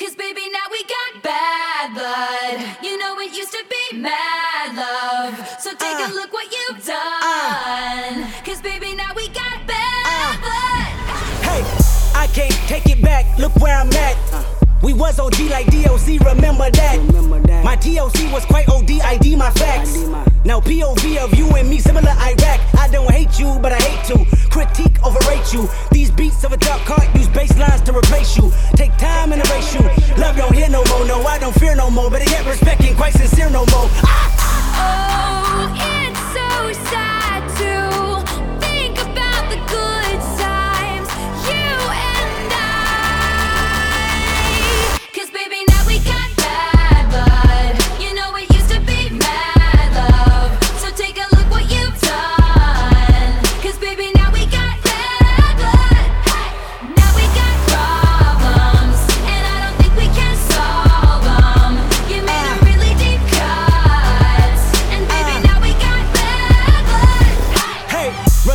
Cause baby, now we got bad blood. You know it used to be mad love. So take a Uh. look what you've done. Cause baby, now we got bad blood. Hey, I can't take it back. Look where I'm at. We was OG like DOC, remember that. Remember that. My TLC was quite OD, ID my facts. ID my- Now POV of you and me, similar Iraq. I don't hate you, but I hate to critique, overrate you. These beats of a dark heart don't fear no more. But I get respect ain't quite sincere no more. Oh,